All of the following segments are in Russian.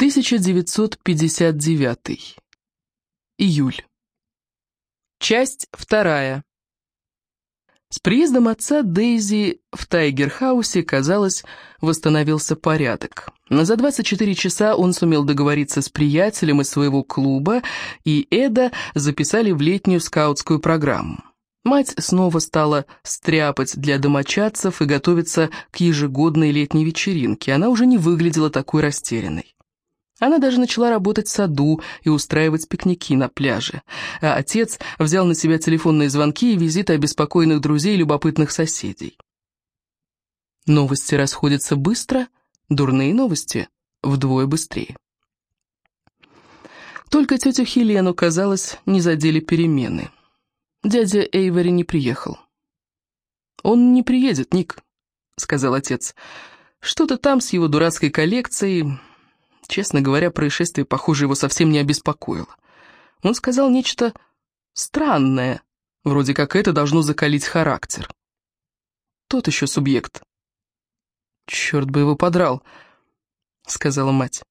1959. Июль. Часть вторая. С приездом отца Дейзи в Тайгерхаусе, казалось, восстановился порядок. Но за 24 часа он сумел договориться с приятелем из своего клуба, и Эда записали в летнюю скаутскую программу. Мать снова стала стряпать для домочадцев и готовиться к ежегодной летней вечеринке. Она уже не выглядела такой растерянной. Она даже начала работать в саду и устраивать пикники на пляже. А отец взял на себя телефонные звонки и визиты обеспокоенных друзей и любопытных соседей. Новости расходятся быстро, дурные новости вдвое быстрее. Только тетю Хелену, казалось, не задели перемены. Дядя Эйвори не приехал. «Он не приедет, Ник», — сказал отец. «Что-то там с его дурацкой коллекцией...» Честно говоря, происшествие, похоже, его совсем не обеспокоило. Он сказал нечто странное, вроде как это должно закалить характер. Тот еще субъект. «Черт бы его подрал», — сказала мать.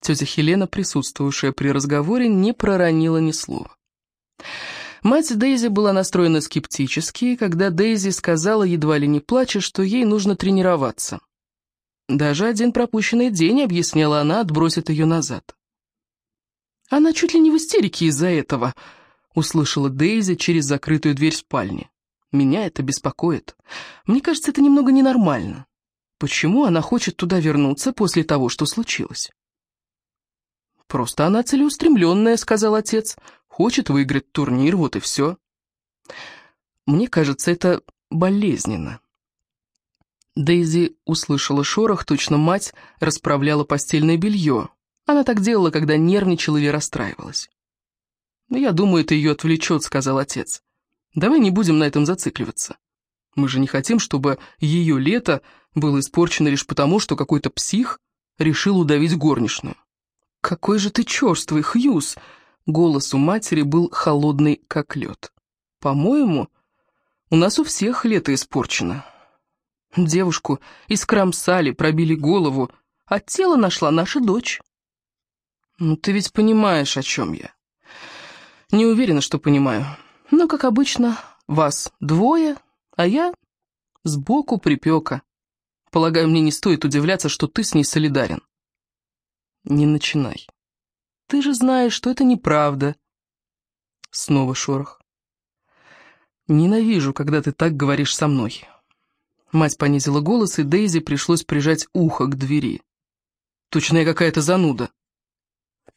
Тетя Хелена, присутствовавшая при разговоре, не проронила ни слова. Мать Дейзи была настроена скептически, когда Дейзи сказала, едва ли не плача, что ей нужно тренироваться. Даже один пропущенный день, объясняла она, отбросит ее назад. «Она чуть ли не в истерике из-за этого», — услышала Дейзи через закрытую дверь спальни. «Меня это беспокоит. Мне кажется, это немного ненормально. Почему она хочет туда вернуться после того, что случилось?» «Просто она целеустремленная», — сказал отец. «Хочет выиграть турнир, вот и все». «Мне кажется, это болезненно». Дейзи услышала шорох, точно мать расправляла постельное белье. Она так делала, когда нервничала или расстраивалась. «Я думаю, это ее отвлечет», — сказал отец. «Давай не будем на этом зацикливаться. Мы же не хотим, чтобы ее лето было испорчено лишь потому, что какой-то псих решил удавить горничную». «Какой же ты черствый, Хьюз!» Голос у матери был холодный, как лед. «По-моему, у нас у всех лето испорчено. Девушку искромсали, пробили голову, а тело нашла наша дочь. Ну, ты ведь понимаешь, о чем я. Не уверена, что понимаю. Но, как обычно, вас двое, а я сбоку припека. Полагаю, мне не стоит удивляться, что ты с ней солидарен. Не начинай. Ты же знаешь, что это неправда. Снова шорох. Ненавижу, когда ты так говоришь со мной. Мать понизила голос, и Дейзи пришлось прижать ухо к двери. «Точно я какая-то зануда».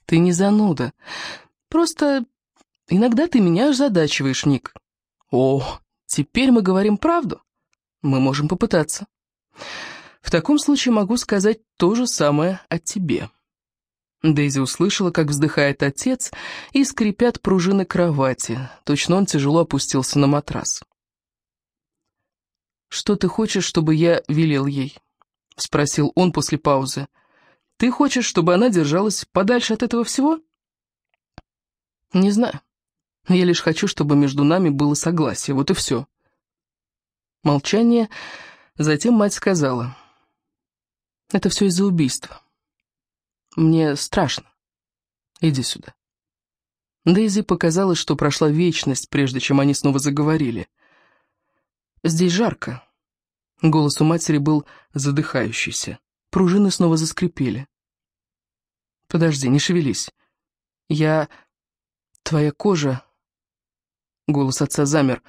«Ты не зануда. Просто иногда ты меня озадачиваешь, Ник». «О, теперь мы говорим правду. Мы можем попытаться. В таком случае могу сказать то же самое о тебе». Дейзи услышала, как вздыхает отец, и скрипят пружины кровати. Точно он тяжело опустился на матрас. «Что ты хочешь, чтобы я велел ей?» — спросил он после паузы. «Ты хочешь, чтобы она держалась подальше от этого всего?» «Не знаю. Я лишь хочу, чтобы между нами было согласие, вот и все». Молчание. Затем мать сказала. «Это все из-за убийства. Мне страшно. Иди сюда». Дейзи показалось, что прошла вечность, прежде чем они снова заговорили. «Здесь жарко». Голос у матери был задыхающийся. Пружины снова заскрипели. «Подожди, не шевелись. Я... Твоя кожа...» Голос отца замер.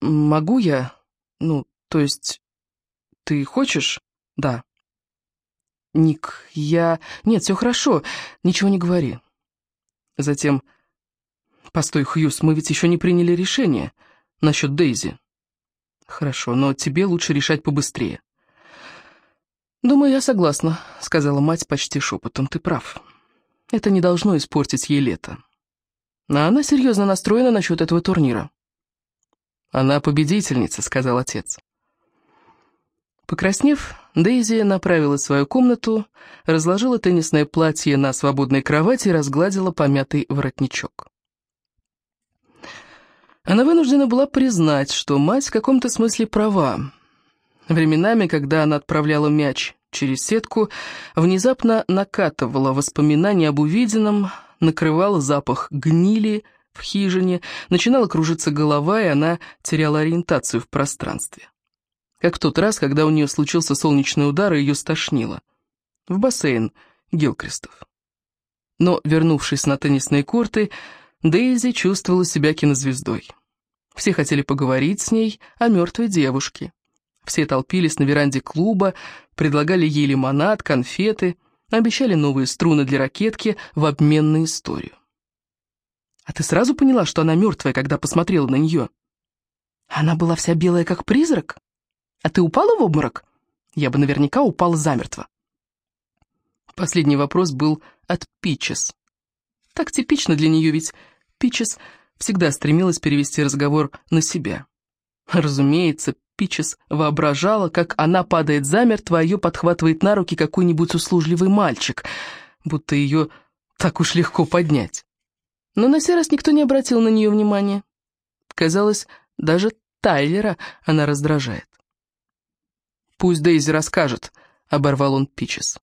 «Могу я? Ну, то есть... Ты хочешь? Да». «Ник, я... Нет, все хорошо. Ничего не говори». Затем... «Постой, Хьюз, мы ведь еще не приняли решение насчет Дейзи». «Хорошо, но тебе лучше решать побыстрее». «Думаю, я согласна», — сказала мать почти шепотом. «Ты прав. Это не должно испортить ей лето». А она серьезно настроена насчет этого турнира. «Она победительница», — сказал отец. Покраснев, Дейзи направила в свою комнату, разложила теннисное платье на свободной кровати и разгладила помятый воротничок. Она вынуждена была признать, что мать в каком-то смысле права. Временами, когда она отправляла мяч через сетку, внезапно накатывало воспоминания об увиденном, накрывало запах гнили в хижине, начинала кружиться голова, и она теряла ориентацию в пространстве. Как в тот раз, когда у нее случился солнечный удар, и ее стошнило. В бассейн Гилкрестов. Но, вернувшись на теннисные корты, Дейзи чувствовала себя кинозвездой. Все хотели поговорить с ней о мертвой девушке. Все толпились на веранде клуба, предлагали ей лимонад, конфеты, обещали новые струны для ракетки в обмен на историю. «А ты сразу поняла, что она мертвая, когда посмотрела на нее?» «Она была вся белая, как призрак? А ты упала в обморок?» «Я бы наверняка упала замертво». Последний вопрос был от Пичес. Так типично для нее, ведь Пичес всегда стремилась перевести разговор на себя. Разумеется, Пичес воображала, как она падает замертво, а ее подхватывает на руки какой-нибудь услужливый мальчик, будто ее так уж легко поднять. Но на сей раз никто не обратил на нее внимания. Казалось, даже Тайлера она раздражает. «Пусть Дейзи расскажет», — оборвал он Пичес.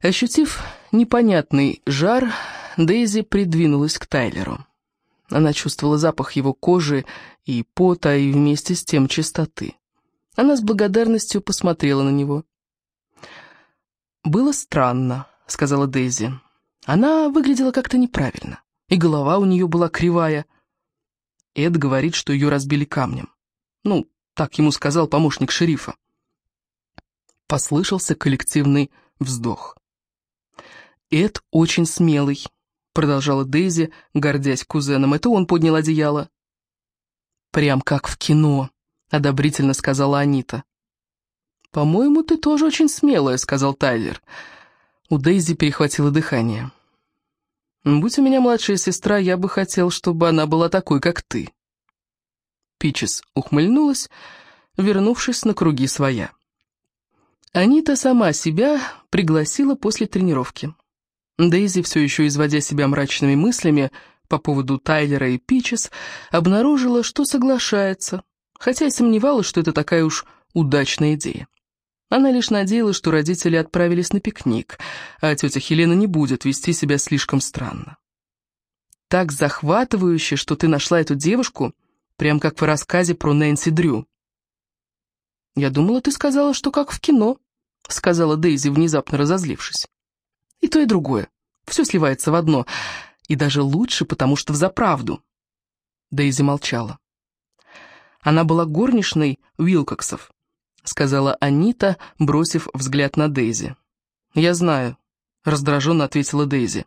Ощутив непонятный жар, Дейзи придвинулась к Тайлеру. Она чувствовала запах его кожи и пота, и вместе с тем чистоты. Она с благодарностью посмотрела на него. «Было странно», — сказала Дейзи. Она выглядела как-то неправильно, и голова у нее была кривая. Эд говорит, что ее разбили камнем. Ну, так ему сказал помощник шерифа. Послышался коллективный вздох. Эд очень смелый, продолжала Дейзи, гордясь кузеном. «Это он поднял одеяло». «Прям как в кино», — одобрительно сказала Анита. «По-моему, ты тоже очень смелая», — сказал Тайлер. У Дейзи перехватило дыхание. «Будь у меня младшая сестра, я бы хотел, чтобы она была такой, как ты». Пичес ухмыльнулась, вернувшись на круги своя. Анита сама себя пригласила после тренировки. Дейзи, все еще изводя себя мрачными мыслями по поводу Тайлера и Пичес, обнаружила, что соглашается, хотя и сомневалась, что это такая уж удачная идея. Она лишь надеялась, что родители отправились на пикник, а тетя Хелена не будет вести себя слишком странно. «Так захватывающе, что ты нашла эту девушку, прям как в рассказе про Нэнси Дрю». «Я думала, ты сказала, что как в кино», — сказала Дейзи, внезапно разозлившись. И то, и другое. Все сливается в одно. И даже лучше, потому что взаправду. Дейзи молчала. Она была горничной Уилкоксов, сказала Анита, бросив взгляд на Дейзи. «Я знаю», — раздраженно ответила Дейзи.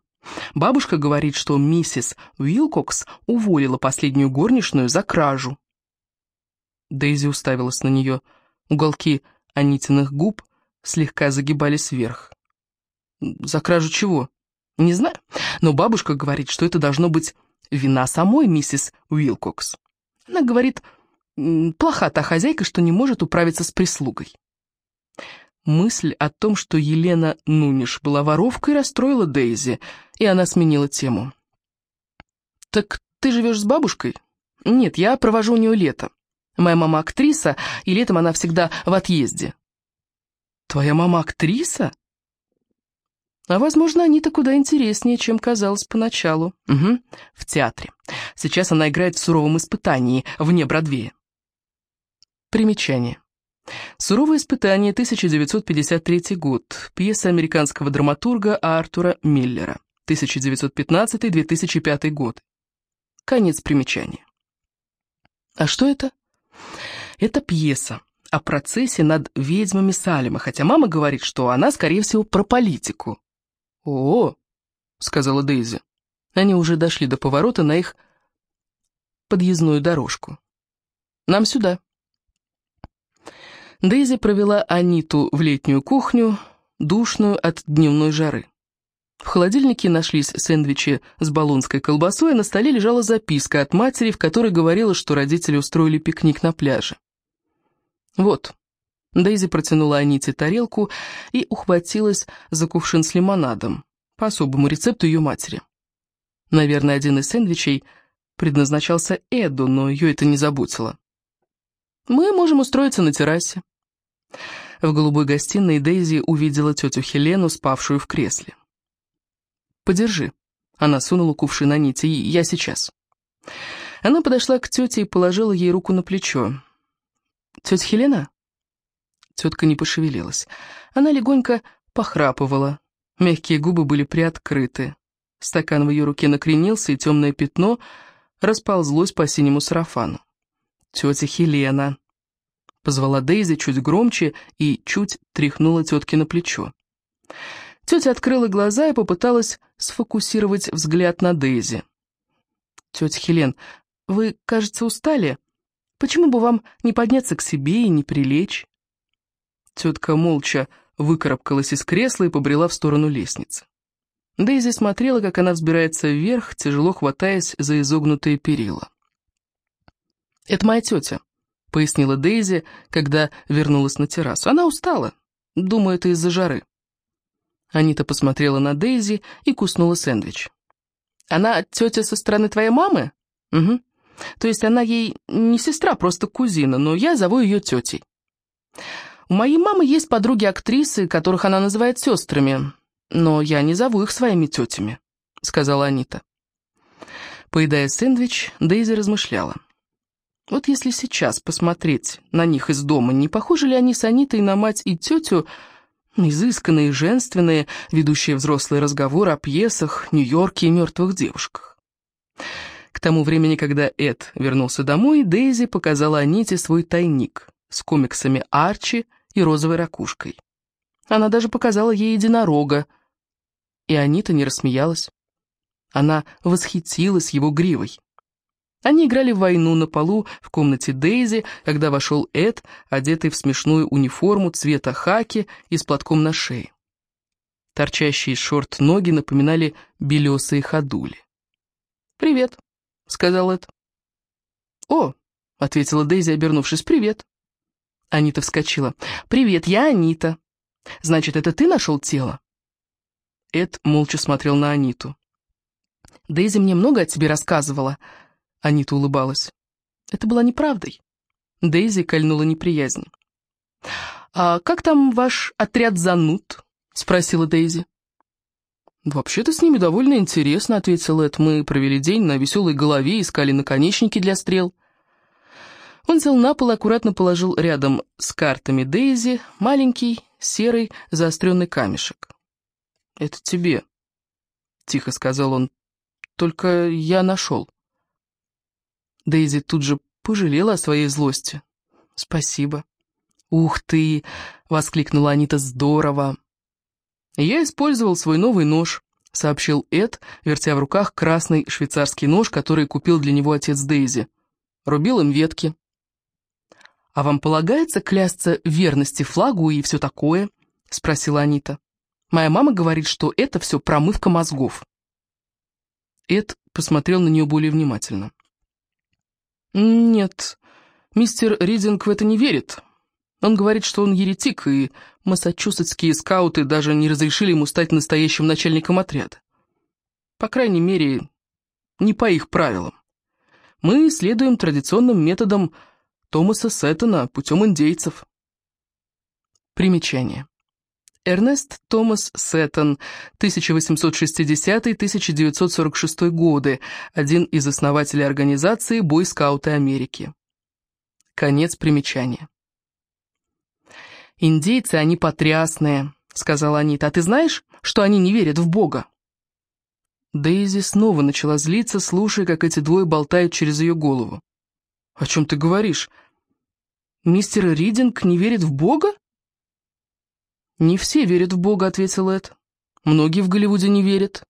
«Бабушка говорит, что миссис Уилкокс уволила последнюю горничную за кражу». Дейзи уставилась на нее. Уголки Анитиных губ слегка загибались вверх. За кражу чего? Не знаю, но бабушка говорит, что это должно быть вина самой миссис Уилкокс. Она говорит, плоха та хозяйка, что не может управиться с прислугой. Мысль о том, что Елена Нуниш была воровкой, расстроила Дейзи, и она сменила тему. «Так ты живешь с бабушкой?» «Нет, я провожу у нее лето. Моя мама актриса, и летом она всегда в отъезде». «Твоя мама актриса?» А, возможно, они-то куда интереснее, чем казалось поначалу. Угу, в театре. Сейчас она играет в «Суровом испытании» вне Бродвея. Примечание. «Суровое испытание», 1953 год. Пьеса американского драматурга Артура Миллера. 1915-2005 год. Конец примечания. А что это? Это пьеса о процессе над ведьмами Салема, хотя мама говорит, что она, скорее всего, про политику. «О!» — сказала Дейзи. Они уже дошли до поворота на их подъездную дорожку. «Нам сюда». Дейзи провела Аниту в летнюю кухню, душную от дневной жары. В холодильнике нашлись сэндвичи с болонской колбасой, а на столе лежала записка от матери, в которой говорила, что родители устроили пикник на пляже. «Вот», Дейзи протянула Аните тарелку и ухватилась за кувшин с лимонадом, по особому рецепту ее матери. Наверное, один из сэндвичей предназначался Эду, но ее это не заботило. «Мы можем устроиться на террасе». В голубой гостиной Дейзи увидела тетю Хелену, спавшую в кресле. «Подержи». Она сунула кувшин на нити. «Я сейчас». Она подошла к тете и положила ей руку на плечо. «Тетя Хелена?» Тетка не пошевелилась. Она легонько похрапывала. Мягкие губы были приоткрыты. Стакан в ее руке накренился, и темное пятно расползлось по синему сарафану. «Тетя Хелена!» Позвала Дейзи чуть громче и чуть тряхнула тетки на плечо. Тетя открыла глаза и попыталась сфокусировать взгляд на Дейзи. «Тетя Хелен, вы, кажется, устали? Почему бы вам не подняться к себе и не прилечь?» Тетка молча выкарабкалась из кресла и побрела в сторону лестницы. Дейзи смотрела, как она взбирается вверх, тяжело хватаясь за изогнутые перила. «Это моя тетя», — пояснила Дейзи, когда вернулась на террасу. «Она устала. Думаю, это из-за жары». Анита посмотрела на Дейзи и куснула сэндвич. «Она тетя со стороны твоей мамы?» «Угу. То есть она ей не сестра, просто кузина, но я зову ее тетей». «У моей мамы есть подруги-актрисы, которых она называет сестрами, но я не зову их своими тетями», — сказала Анита. Поедая сэндвич, Дейзи размышляла. Вот если сейчас посмотреть на них из дома, не похожи ли они с Анитой на мать и тетю, изысканные, женственные, ведущие взрослые разговоры о пьесах, Нью-Йорке и мертвых девушках? К тому времени, когда Эд вернулся домой, Дейзи показала Аните свой тайник с комиксами Арчи и розовой ракушкой. Она даже показала ей единорога, и Анита не рассмеялась. Она восхитилась его гривой. Они играли в войну на полу в комнате Дейзи, когда вошел Эд, одетый в смешную униформу цвета хаки и с платком на шее. Торчащие из шорт ноги напоминали белесые ходули. «Привет», — сказал Эд. «О», — ответила Дейзи, обернувшись, — «привет». Анита вскочила. «Привет, я Анита. Значит, это ты нашел тело?» Эд молча смотрел на Аниту. «Дейзи мне много о тебе рассказывала», Анита улыбалась. Это была неправдой. Дейзи кольнула неприязнь. «А как там ваш отряд зануд?» — спросила Дейзи. «Вообще-то с ними довольно интересно», — ответил Эд. «Мы провели день на веселой голове, искали наконечники для стрел». Он сел на пол и аккуратно положил рядом с картами Дейзи маленький, серый, заостренный камешек. «Это тебе», — тихо сказал он. «Только я нашел». Дейзи тут же пожалела о своей злости. «Спасибо». «Ух ты!» — воскликнула Анита. «Здорово!» «Я использовал свой новый нож», — сообщил Эд, вертя в руках красный швейцарский нож, который купил для него отец Дейзи. Рубил им ветки. «А вам полагается клясться верности флагу и все такое?» — спросила Анита. «Моя мама говорит, что это все промывка мозгов». Эд посмотрел на нее более внимательно. «Нет, мистер Ридинг в это не верит. Он говорит, что он еретик, и массачусетские скауты даже не разрешили ему стать настоящим начальником отряда. По крайней мере, не по их правилам. Мы следуем традиционным методам Томаса Сеттона путем индейцев». Примечание. Эрнест Томас Сеттон, 1860-1946 годы, один из основателей организации «Бойскауты Америки». Конец примечания. «Индейцы, они потрясные», — сказала Анита. «А ты знаешь, что они не верят в Бога?» Дейзи снова начала злиться, слушая, как эти двое болтают через ее голову. «О чем ты говоришь? Мистер Ридинг не верит в Бога?» «Не все верят в Бога», — ответил Эд. «Многие в Голливуде не верят».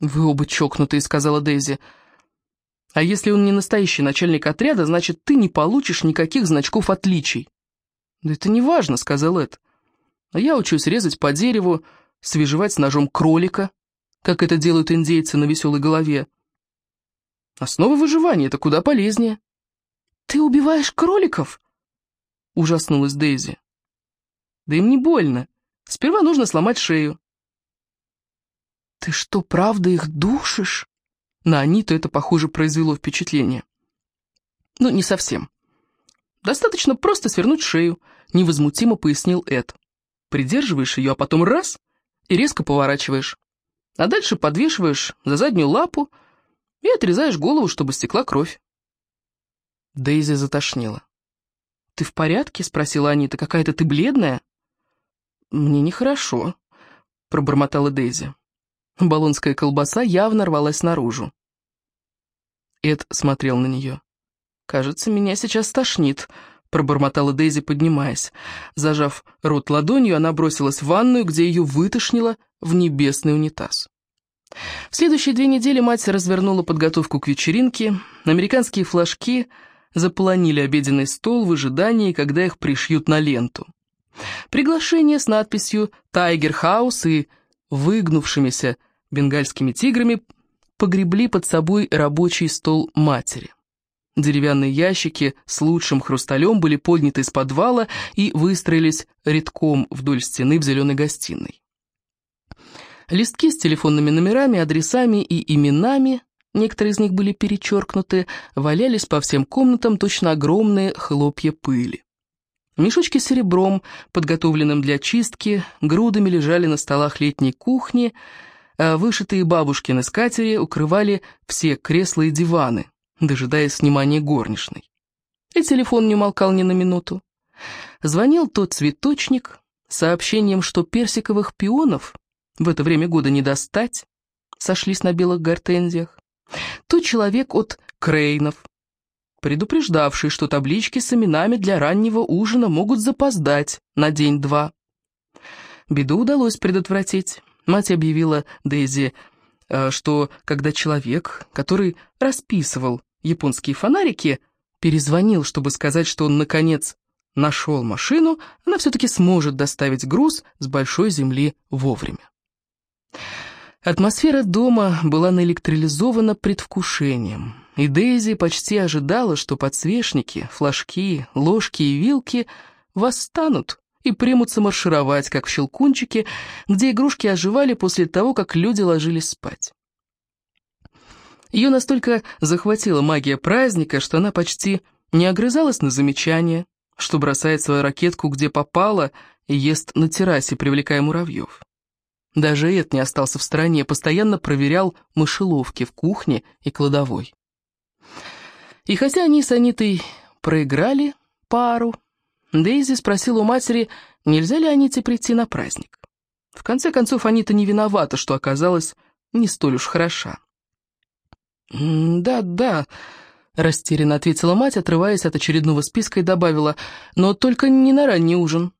«Вы оба чокнутые», — сказала Дейзи. «А если он не настоящий начальник отряда, значит, ты не получишь никаких значков отличий». «Да это не важно», — сказал Эд. «А я учусь резать по дереву, свежевать ножом кролика, как это делают индейцы на веселой голове. Основа выживания — это куда полезнее». «Ты убиваешь кроликов?» — ужаснулась Дейзи. Да им не больно. Сперва нужно сломать шею. «Ты что, правда их душишь?» На Аниту это, похоже, произвело впечатление. «Ну, не совсем. Достаточно просто свернуть шею, невозмутимо пояснил Эд. Придерживаешь ее, а потом раз — и резко поворачиваешь. А дальше подвешиваешь за заднюю лапу и отрезаешь голову, чтобы стекла кровь. Дейзи затошнила. «Ты в порядке?» — спросила Анита. «Какая-то ты бледная?» «Мне нехорошо», — пробормотала Дейзи. Болонская колбаса явно рвалась наружу. Эд смотрел на нее. «Кажется, меня сейчас тошнит», — пробормотала Дейзи, поднимаясь. Зажав рот ладонью, она бросилась в ванную, где ее вытошнило в небесный унитаз. В следующие две недели мать развернула подготовку к вечеринке. Американские флажки заполонили обеденный стол в ожидании, когда их пришьют на ленту. Приглашение с надписью «Тайгер Хаус» и выгнувшимися бенгальскими тиграми погребли под собой рабочий стол матери. Деревянные ящики с лучшим хрусталем были подняты из подвала и выстроились редком вдоль стены в зеленой гостиной. Листки с телефонными номерами, адресами и именами, некоторые из них были перечеркнуты, валялись по всем комнатам точно огромные хлопья пыли. Мешочки с серебром, подготовленным для чистки, грудами лежали на столах летней кухни, а вышитые бабушкины скатери укрывали все кресла и диваны, дожидаясь внимания горничной. И телефон не умолкал ни на минуту. Звонил тот цветочник с сообщением, что персиковых пионов в это время года не достать, сошлись на белых гортензиях. То человек от Крейнов, предупреждавший, что таблички с именами для раннего ужина могут запоздать на день-два. Беду удалось предотвратить. Мать объявила Дейзи, э, что когда человек, который расписывал японские фонарики, перезвонил, чтобы сказать, что он, наконец, нашел машину, она все-таки сможет доставить груз с большой земли вовремя. Атмосфера дома была наэлектролизована предвкушением, и Дейзи почти ожидала, что подсвечники, флажки, ложки и вилки восстанут и примутся маршировать, как в щелкунчике, где игрушки оживали после того, как люди ложились спать. Ее настолько захватила магия праздника, что она почти не огрызалась на замечания, что бросает свою ракетку где попало и ест на террасе, привлекая муравьев. Даже Эд не остался в стороне, постоянно проверял мышеловки в кухне и кладовой. И хотя они с Анитой проиграли пару, Дейзи спросила у матери, нельзя ли Аните прийти на праздник. В конце концов, Анита не виновата, что оказалась не столь уж хороша. «Да, да», — растерянно ответила мать, отрываясь от очередного списка и добавила, «но только не на ранний ужин».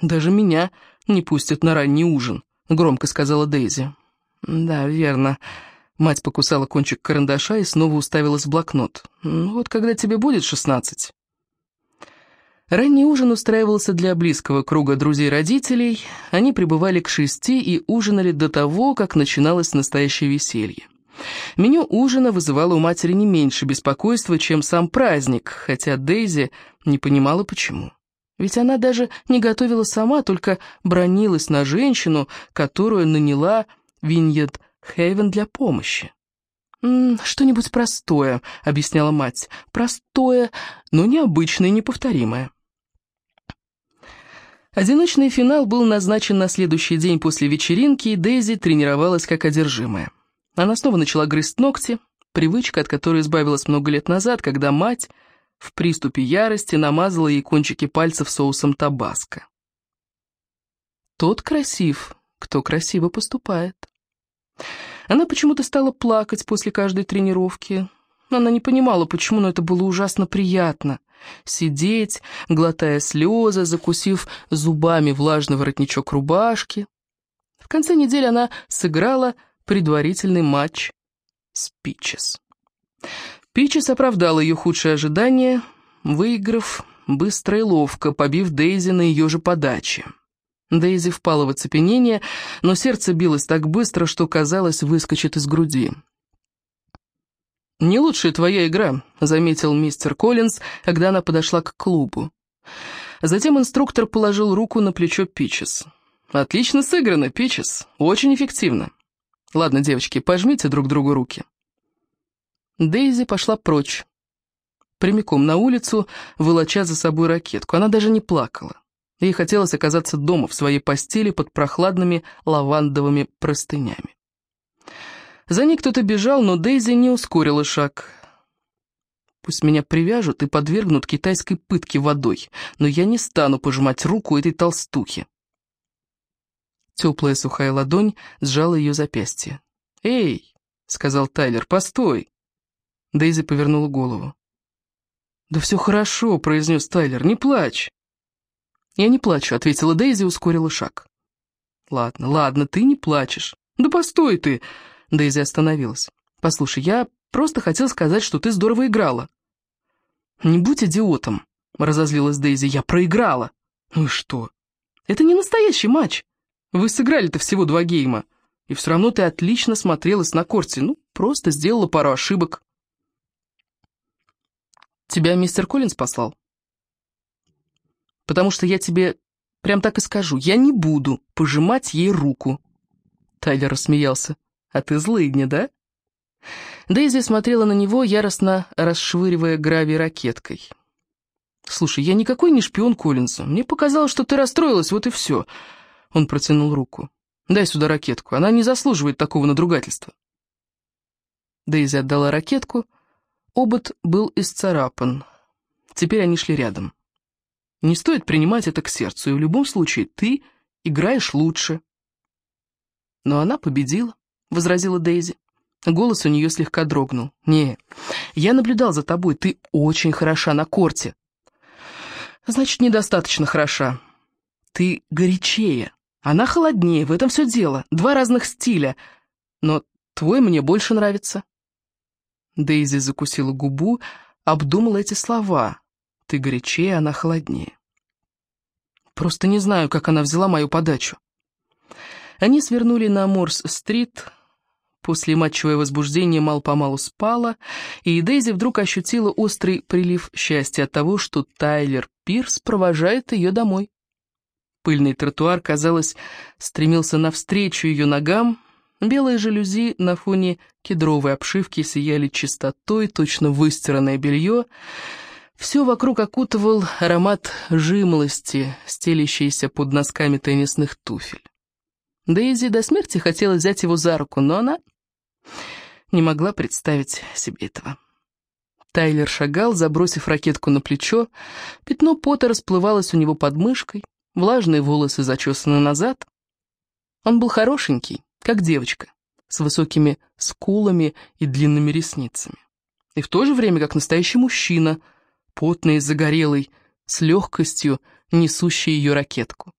«Даже меня не пустят на ранний ужин», — громко сказала Дейзи. «Да, верно». Мать покусала кончик карандаша и снова уставилась в блокнот. «Вот когда тебе будет шестнадцать». Ранний ужин устраивался для близкого круга друзей-родителей. Они прибывали к шести и ужинали до того, как начиналось настоящее веселье. Меню ужина вызывало у матери не меньше беспокойства, чем сам праздник, хотя Дейзи не понимала, почему. Ведь она даже не готовила сама, только бронилась на женщину, которую наняла Виньет Хейвен для помощи. «Что-нибудь простое», — объясняла мать. «Простое, но необычное и неповторимое». Одиночный финал был назначен на следующий день после вечеринки, и Дейзи тренировалась как одержимая. Она снова начала грызть ногти, привычка, от которой избавилась много лет назад, когда мать в приступе ярости намазала ей кончики пальцев соусом табаско. Тот красив, кто красиво поступает. Она почему-то стала плакать после каждой тренировки. Она не понимала, почему, но это было ужасно приятно. Сидеть, глотая слезы, закусив зубами влажный воротничок рубашки. В конце недели она сыграла предварительный матч с Питчес. Пичес оправдала ее худшие ожидания, выиграв быстро и ловко, побив Дейзи на ее же подаче. Дейзи впала в оцепенение, но сердце билось так быстро, что, казалось, выскочит из груди. «Не лучшая твоя игра», — заметил мистер Коллинз, когда она подошла к клубу. Затем инструктор положил руку на плечо Пичес. «Отлично сыграно, Пичес. Очень эффективно. Ладно, девочки, пожмите друг другу руки». Дейзи пошла прочь. прямиком на улицу, волоча за собой ракетку. Она даже не плакала. Ей хотелось оказаться дома, в своей постели, под прохладными лавандовыми простынями. За ней кто-то бежал, но Дейзи не ускорила шаг. Пусть меня привяжут и подвергнут китайской пытке водой, но я не стану пожимать руку этой толстухе. Теплая сухая ладонь сжала ее запястье. «Эй!» — сказал Тайлер, — «постой!» Дейзи повернула голову. «Да все хорошо», — произнес Тайлер, — «не плачь». «Я не плачу», — ответила Дейзи и ускорила шаг. «Ладно, ладно, ты не плачешь». «Да постой ты!» — Дейзи остановилась. «Послушай, я просто хотел сказать, что ты здорово играла». «Не будь идиотом», — разозлилась Дейзи, — «я проиграла». «Ну и что? Это не настоящий матч. Вы сыграли-то всего два гейма, и все равно ты отлично смотрелась на корте, ну, просто сделала пару ошибок». «Тебя мистер Коллинз послал?» «Потому что я тебе прям так и скажу, я не буду пожимать ей руку». Тайлер рассмеялся. «А ты злыдня, да?» Дейзи смотрела на него, яростно расшвыривая гравий ракеткой. «Слушай, я никакой не шпион Коллинза. Мне показалось, что ты расстроилась, вот и все». Он протянул руку. «Дай сюда ракетку. Она не заслуживает такого надругательства». Дейзи отдала ракетку. Обод был исцарапан. Теперь они шли рядом. Не стоит принимать это к сердцу, и в любом случае ты играешь лучше. Но она победила, — возразила Дейзи. Голос у нее слегка дрогнул. «Не, я наблюдал за тобой, ты очень хороша на корте». «Значит, недостаточно хороша. Ты горячее, она холоднее, в этом все дело. Два разных стиля. Но твой мне больше нравится». Дейзи закусила губу, обдумала эти слова. «Ты горячее, она холоднее». Просто не знаю, как она взяла мою подачу. Они свернули на Морс-стрит, После матчевое возбуждение мал-помалу спало, и Дейзи вдруг ощутила острый прилив счастья от того, что Тайлер Пирс провожает ее домой. Пыльный тротуар, казалось, стремился навстречу ее ногам, белые жалюзи на фоне кедровой обшивки сияли чистотой, точно выстиранное белье. Все вокруг окутывал аромат жимолости, стелящийся под носками теннисных туфель. Дейзи до смерти хотела взять его за руку, но она не могла представить себе этого. Тайлер шагал, забросив ракетку на плечо, пятно пота расплывалось у него под мышкой, влажные волосы зачесаны назад. Он был хорошенький, как девочка, с высокими скулами и длинными ресницами. И в то же время как настоящий мужчина, потный и загорелый, с легкостью несущий ее ракетку.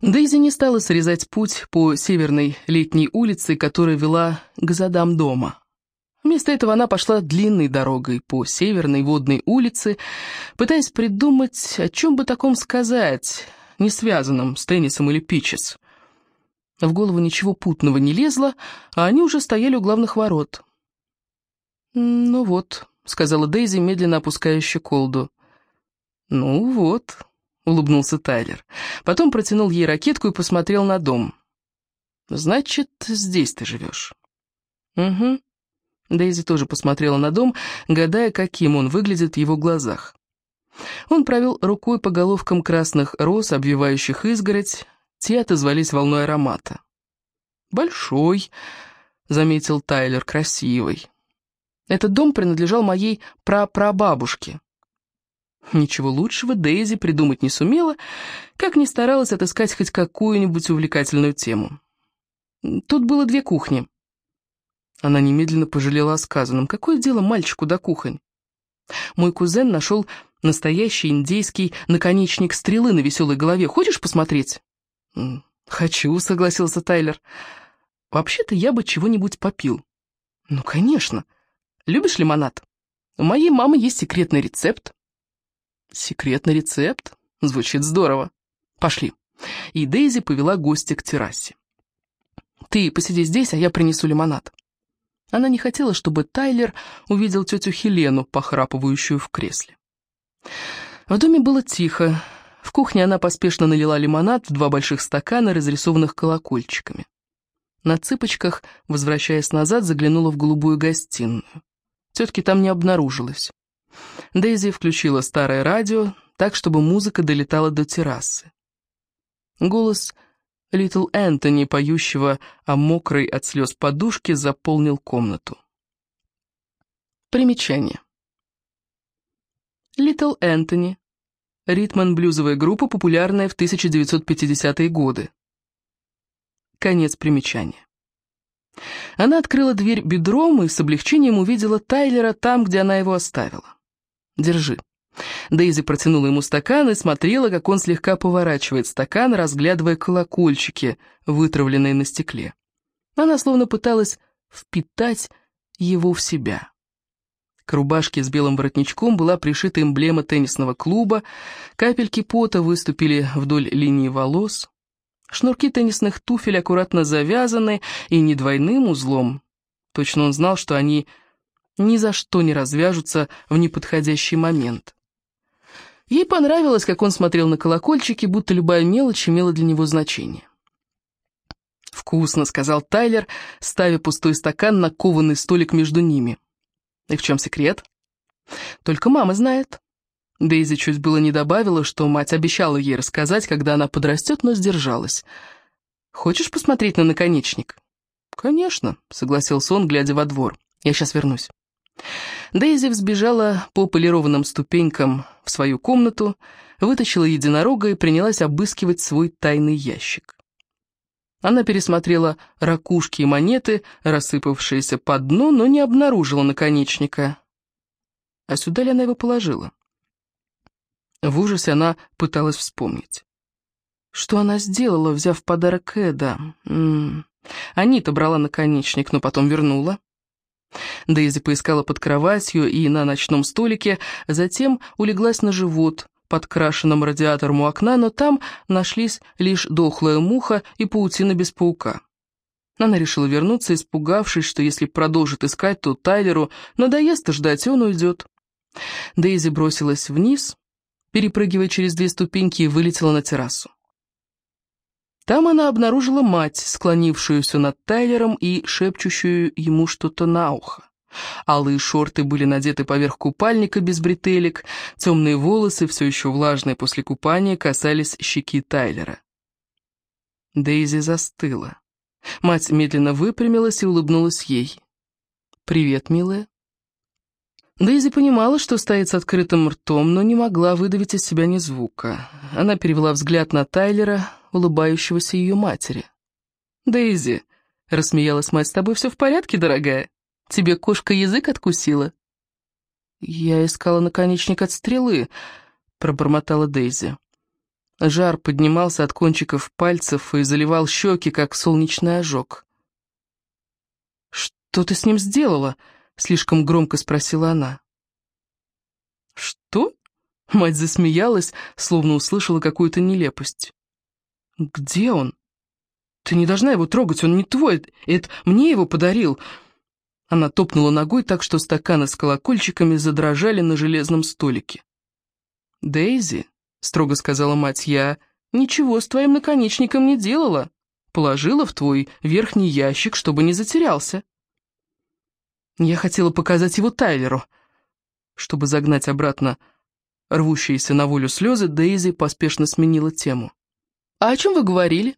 Дейзи не стала срезать путь по северной летней улице, которая вела к задам дома. Вместо этого она пошла длинной дорогой по северной водной улице, пытаясь придумать, о чем бы таком сказать, не связанном с теннисом или питчес. В голову ничего путного не лезло, а они уже стояли у главных ворот. «Ну вот», — сказала Дейзи, медленно опуская щеколду. «Ну вот», — улыбнулся Тайлер. Потом протянул ей ракетку и посмотрел на дом. «Значит, здесь ты живешь?» «Угу». Дейзи тоже посмотрела на дом, гадая, каким он выглядит в его глазах. Он провел рукой по головкам красных роз, обвивающих изгородь. Те отозвались волной аромата. «Большой», — заметил Тайлер, — «красивый». Этот дом принадлежал моей прапрабабушке. Ничего лучшего Дейзи придумать не сумела, как ни старалась отыскать хоть какую-нибудь увлекательную тему. Тут было две кухни. Она немедленно пожалела о сказанном. Какое дело мальчику до кухонь? Мой кузен нашел настоящий индейский наконечник стрелы на веселой голове. Хочешь посмотреть? «Хочу», — согласился Тайлер. «Вообще-то я бы чего-нибудь попил». «Ну, конечно. Любишь лимонад? У моей мамы есть секретный рецепт. Секретный рецепт? Звучит здорово. Пошли. И Дейзи повела гостя к террасе. Ты посиди здесь, а я принесу лимонад. Она не хотела, чтобы Тайлер увидел тетю Хелену, похрапывающую в кресле. В доме было тихо. В кухне она поспешно налила лимонад в два больших стакана, разрисованных колокольчиками. На цыпочках, возвращаясь назад, заглянула в голубую гостиную. Тетки там не обнаружилось. Дейзи включила старое радио, так, чтобы музыка долетала до террасы. Голос Литл Энтони, поющего о мокрой от слез подушке, заполнил комнату. Примечание. Литл Энтони. Ритман-блюзовая группа, популярная в 1950-е годы. Конец примечания. Она открыла дверь бедром и с облегчением увидела Тайлера там, где она его оставила. «Держи». Дейзи протянула ему стакан и смотрела, как он слегка поворачивает стакан, разглядывая колокольчики, вытравленные на стекле. Она словно пыталась впитать его в себя. К рубашке с белым воротничком была пришита эмблема теннисного клуба, капельки пота выступили вдоль линии волос. Шнурки теннисных туфель аккуратно завязаны и не двойным узлом. Точно он знал, что они ни за что не развяжутся в неподходящий момент. Ей понравилось, как он смотрел на колокольчики, будто любая мелочь имела для него значение. «Вкусно», — сказал Тайлер, ставя пустой стакан на кованый столик между ними. «И в чем секрет?» «Только мама знает». Дейзи чуть было не добавила, что мать обещала ей рассказать, когда она подрастет, но сдержалась. «Хочешь посмотреть на наконечник?» «Конечно», — согласился он, глядя во двор. «Я сейчас вернусь». Дейзи взбежала по полированным ступенькам в свою комнату, вытащила единорога и принялась обыскивать свой тайный ящик. Она пересмотрела ракушки и монеты, рассыпавшиеся по дну, но не обнаружила наконечника. А сюда ли она его положила? В ужасе она пыталась вспомнить. Что она сделала, взяв подарок Эда? Анита брала наконечник, но потом вернула. Дейзи поискала под кроватью и на ночном столике, затем улеглась на живот под крашенным радиатором у окна, но там нашлись лишь дохлая муха и паутина без паука. Она решила вернуться, испугавшись, что если продолжит искать, то Тайлеру надоест ждать, и он уйдет. Дейзи бросилась вниз, перепрыгивая через две ступеньки, и вылетела на террасу. Там она обнаружила мать, склонившуюся над Тайлером и шепчущую ему что-то на ухо. Алые шорты были надеты поверх купальника без бретелек, темные волосы, все еще влажные после купания, касались щеки Тайлера. Дейзи застыла. Мать медленно выпрямилась и улыбнулась ей. «Привет, милая». Дейзи понимала, что стоит с открытым ртом, но не могла выдавить из себя ни звука. Она перевела взгляд на Тайлера, улыбающегося ее матери. «Дейзи», — рассмеялась мать, — «с тобой все в порядке, дорогая? Тебе кошка язык откусила?» «Я искала наконечник от стрелы», — пробормотала Дейзи. Жар поднимался от кончиков пальцев и заливал щеки, как солнечный ожог. «Что ты с ним сделала?» — слишком громко спросила она. «Что?» — мать засмеялась, словно услышала какую-то нелепость. «Где он? Ты не должна его трогать, он не твой, это мне его подарил». Она топнула ногой так, что стаканы с колокольчиками задрожали на железном столике. «Дейзи», — строго сказала мать, — «я ничего с твоим наконечником не делала. Положила в твой верхний ящик, чтобы не затерялся». Я хотела показать его Тайлеру. Чтобы загнать обратно рвущиеся на волю слезы, Дейзи поспешно сменила тему. «А о чем вы говорили?»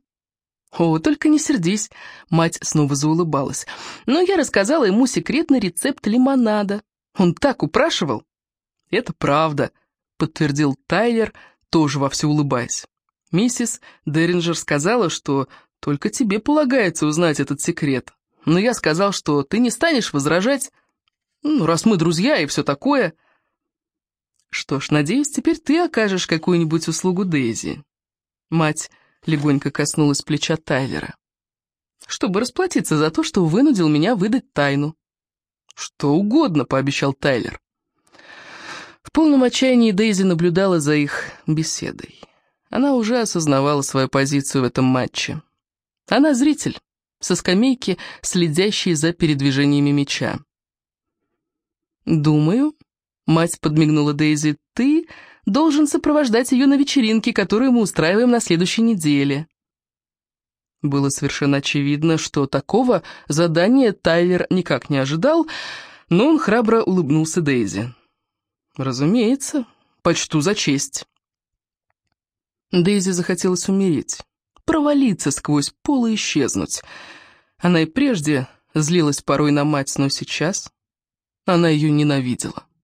«О, только не сердись», — мать снова заулыбалась. «Но я рассказала ему секретный рецепт лимонада. Он так упрашивал». «Это правда», — подтвердил Тайлер, тоже вовсю улыбаясь. «Миссис Деринджер сказала, что только тебе полагается узнать этот секрет но я сказал, что ты не станешь возражать, ну, раз мы друзья и все такое. Что ж, надеюсь, теперь ты окажешь какую-нибудь услугу Дейзи. Мать легонько коснулась плеча Тайлера. Чтобы расплатиться за то, что вынудил меня выдать тайну. Что угодно, пообещал Тайлер. В полном отчаянии Дейзи наблюдала за их беседой. Она уже осознавала свою позицию в этом матче. Она зритель, со скамейки, следящей за передвижениями меча. «Думаю», — мать подмигнула Дейзи, — «ты должен сопровождать ее на вечеринке, которую мы устраиваем на следующей неделе». Было совершенно очевидно, что такого задания Тайлер никак не ожидал, но он храбро улыбнулся Дейзи. «Разумеется, почту за честь». Дейзи захотелось умереть, провалиться сквозь пол и исчезнуть. Она и прежде злилась порой на мать, но сейчас она ее ненавидела.